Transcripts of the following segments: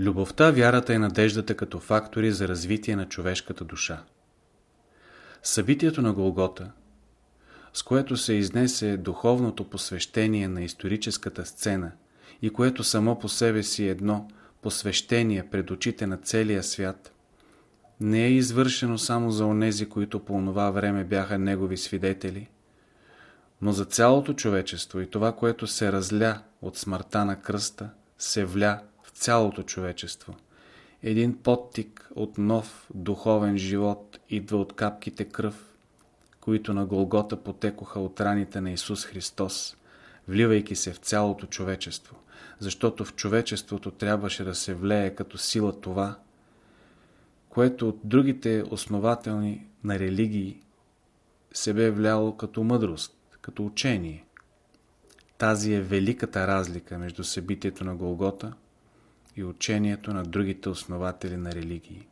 Любовта, вярата и надеждата като фактори за развитие на човешката душа. Събитието на Голгота, с което се изнесе духовното посвещение на историческата сцена и което само по себе си е едно посвещение пред очите на целия свят, не е извършено само за онези, които по онова време бяха негови свидетели, но за цялото човечество и това, което се разля от смъртта на кръста, се вля цялото човечество. Един подтик от нов духовен живот идва от капките кръв, които на Голгота потекоха от раните на Исус Христос, вливайки се в цялото човечество, защото в човечеството трябваше да се влее като сила това, което от другите основателни на религии се бе вляло като мъдрост, като учение. Тази е великата разлика между събитието на Голгота – и учението на другите основатели на религии.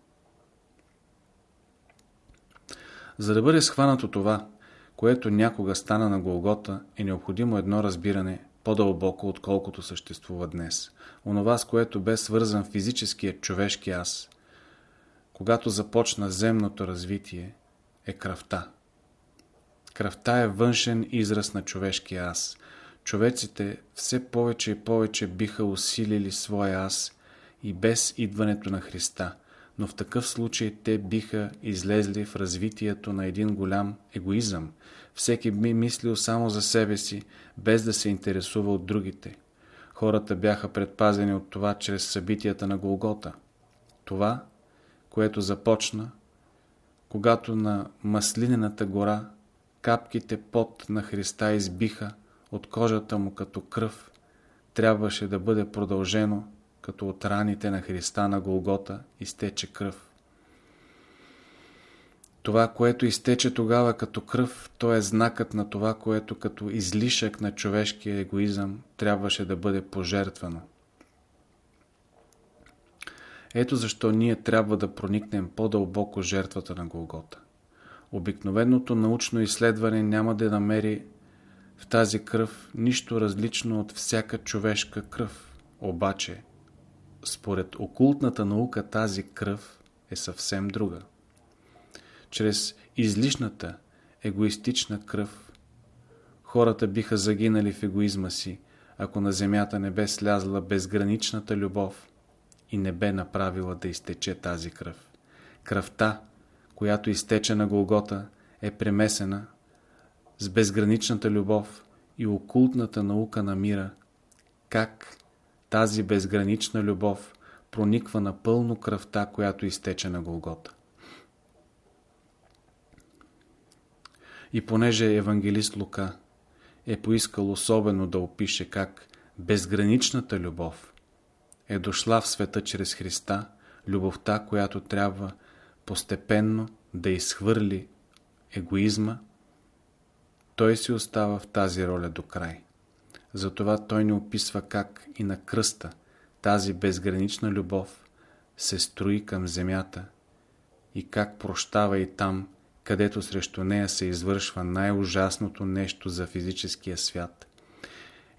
За да бъде схванато това, което някога стана на Голгота, е необходимо едно разбиране по-дълбоко, отколкото съществува днес. Онова, с което бе свързан физическият човешки аз, когато започна земното развитие, е кръвта. Кръвта е външен израз на човешкия аз. Човеците все повече и повече биха усилили своя аз и без идването на Христа, но в такъв случай те биха излезли в развитието на един голям егоизъм. Всеки би мислил само за себе си, без да се интересува от другите. Хората бяха предпазени от това чрез събитията на Голгота. Това, което започна, когато на Маслинената гора капките пот на Христа избиха от кожата му като кръв, трябваше да бъде продължено като от раните на Христа на Голгота изтече кръв. Това, което изтече тогава като кръв, то е знакът на това, което като излишък на човешкия егоизъм трябваше да бъде пожертвано. Ето защо ние трябва да проникнем по-дълбоко жертвата на Голгота. Обикновеното научно изследване няма да намери в тази кръв нищо различно от всяка човешка кръв. Обаче, според окултната наука тази кръв е съвсем друга. Чрез излишната егоистична кръв хората биха загинали в егоизма си, ако на земята не бе слязла безграничната любов и не бе направила да изтече тази кръв. Кръвта, която изтече на Голгота, е премесена с безграничната любов и окултната наука на мира, как тази безгранична любов прониква напълно кръвта, която изтече на Голгота. И понеже евангелист Лука е поискал особено да опише как безграничната любов е дошла в света чрез Христа, любовта, която трябва постепенно да изхвърли егоизма, той си остава в тази роля до край. Затова той ни описва как и на кръста тази безгранична любов се строи към земята и как прощава и там, където срещу нея се извършва най-ужасното нещо за физическия свят.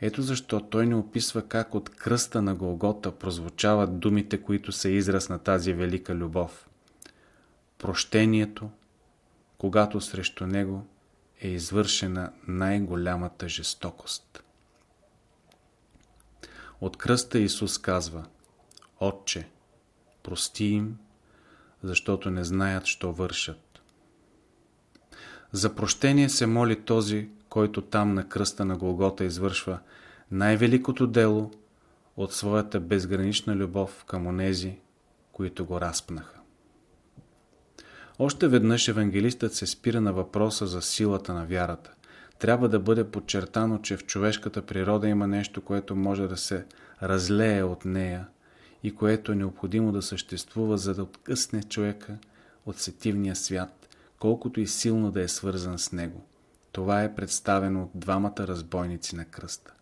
Ето защо той ни описва как от кръста на Голгота прозвучават думите, които са израз на тази велика любов. Прощението, когато срещу него е извършена най-голямата жестокост. От кръста Исус казва Отче, прости им, защото не знаят, що вършат. За прощение се моли този, който там на кръста на Голгота извършва най-великото дело от своята безгранична любов към онези, които го разпнаха. Още веднъж евангелистът се спира на въпроса за силата на вярата трябва да бъде подчертано, че в човешката природа има нещо, което може да се разлее от нея и което е необходимо да съществува, за да откъсне човека от сетивния свят, колкото и силно да е свързан с него. Това е представено от двамата разбойници на кръста.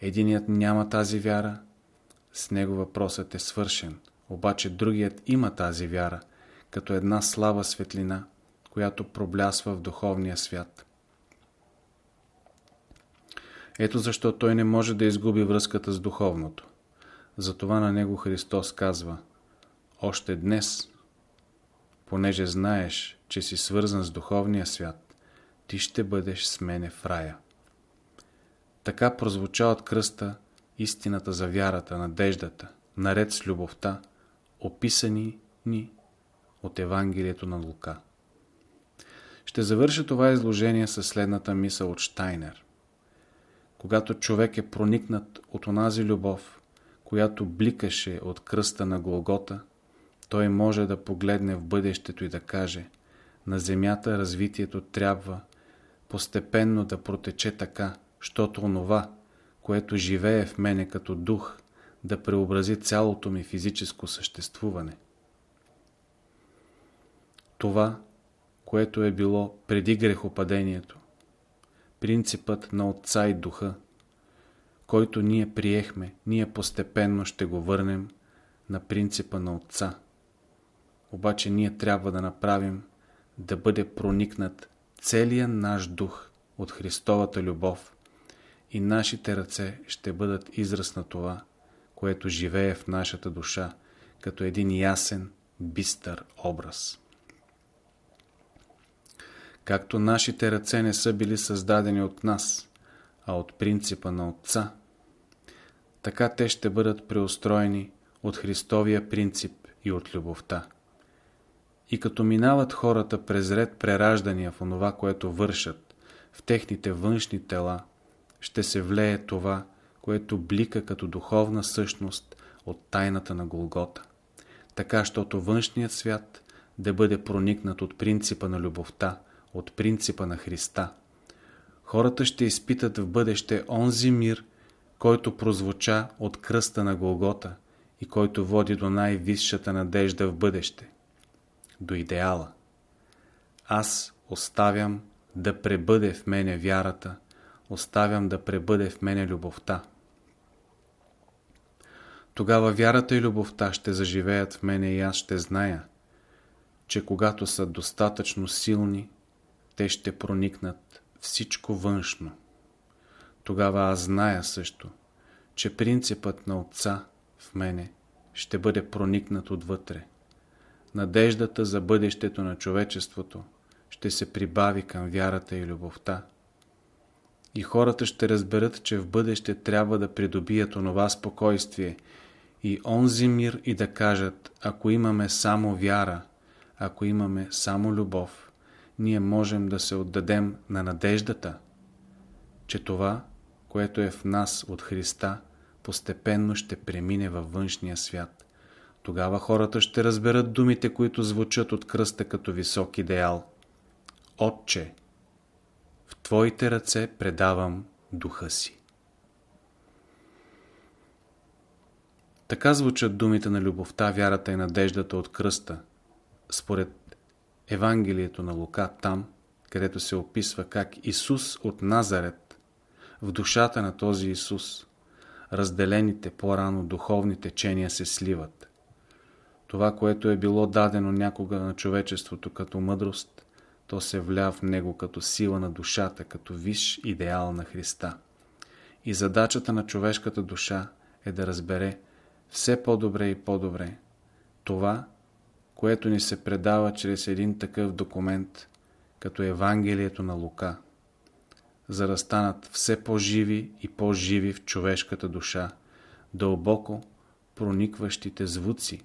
Единият няма тази вяра, с него въпросът е свършен, обаче другият има тази вяра, като една слава светлина, която проблясва в духовния свят. Ето защо той не може да изгуби връзката с духовното. Затова на него Христос казва Още днес, понеже знаеш, че си свързан с духовния свят, ти ще бъдеш с мене в рая. Така прозвуча от кръста истината за вярата, надеждата, наред с любовта, описани ни от Евангелието на Лука. Ще завърша това изложение със следната мисъл от Штайнер. Когато човек е проникнат от онази любов, която бликаше от кръста на Голгота, той може да погледне в бъдещето и да каже на земята развитието трябва постепенно да протече така, щото онова, което живее в мене като дух, да преобрази цялото ми физическо съществуване. Това, което е било преди грехопадението, принципът на Отца и Духа, който ние приехме, ние постепенно ще го върнем на принципа на Отца. Обаче ние трябва да направим да бъде проникнат целият наш дух от Христовата любов и нашите ръце ще бъдат израз на това, което живее в нашата душа, като един ясен, бистър образ. Както нашите ръце не са били създадени от нас, а от принципа на Отца, така те ще бъдат преустроени от Христовия принцип и от любовта. И като минават хората през ред прераждания в онова, което вършат, в техните външни тела, ще се влее това, което блика като духовна същност от тайната на Голгота. Така, щото външният свят да бъде проникнат от принципа на любовта, от принципа на Христа. Хората ще изпитат в бъдеще онзи мир, който прозвуча от кръста на Голгота и който води до най-висшата надежда в бъдеще, до идеала. Аз оставям да пребъде в мене вярата, оставям да пребъде в мене любовта. Тогава вярата и любовта ще заживеят в мене и аз ще зная, че когато са достатъчно силни, те ще проникнат всичко външно. Тогава аз зная също, че принципът на Отца в мене ще бъде проникнат отвътре. Надеждата за бъдещето на човечеството ще се прибави към вярата и любовта. И хората ще разберат, че в бъдеще трябва да придобият онова спокойствие и онзи мир и да кажат, ако имаме само вяра, ако имаме само любов, ние можем да се отдадем на надеждата, че това, което е в нас от Христа, постепенно ще премине във външния свят. Тогава хората ще разберат думите, които звучат от кръста като висок идеал. Отче, в Твоите ръце предавам духа си. Така звучат думите на любовта, вярата и надеждата от кръста, според Евангелието на Лука там, където се описва как Исус от Назарет, в душата на този Исус, разделените по-рано духовни течения се сливат. Това, което е било дадено някога на човечеството като мъдрост, то се вля в него като сила на душата, като виш идеал на Христа. И задачата на човешката душа е да разбере все по-добре и по-добре това, което ни се предава чрез един такъв документ, като Евангелието на Лука, за да станат все по-живи и по-живи в човешката душа, дълбоко проникващите звуци,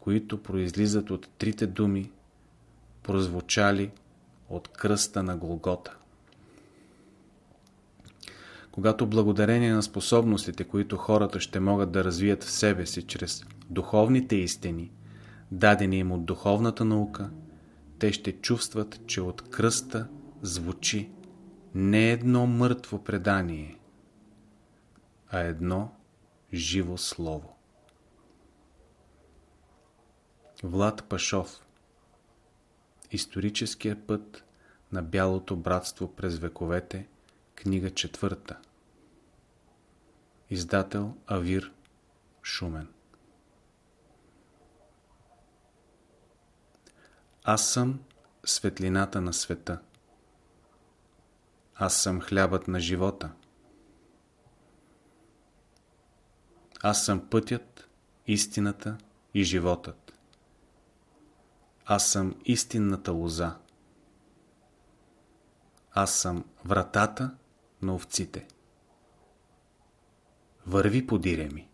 които произлизат от трите думи, прозвучали от кръста на Голгота. Когато благодарение на способностите, които хората ще могат да развият в себе си чрез духовните истини, дадени им от духовната наука, те ще чувстват, че от кръста звучи не едно мъртво предание, а едно живо слово. Влад Пашов. Историческия път на Бялото братство през вековете Книга четвърта. Издател Авир Шумен Аз съм светлината на света. Аз съм хлябът на живота. Аз съм пътят, истината и животът. Аз съм истинната лоза. Аз съм вратата на овците. Върви подире ми.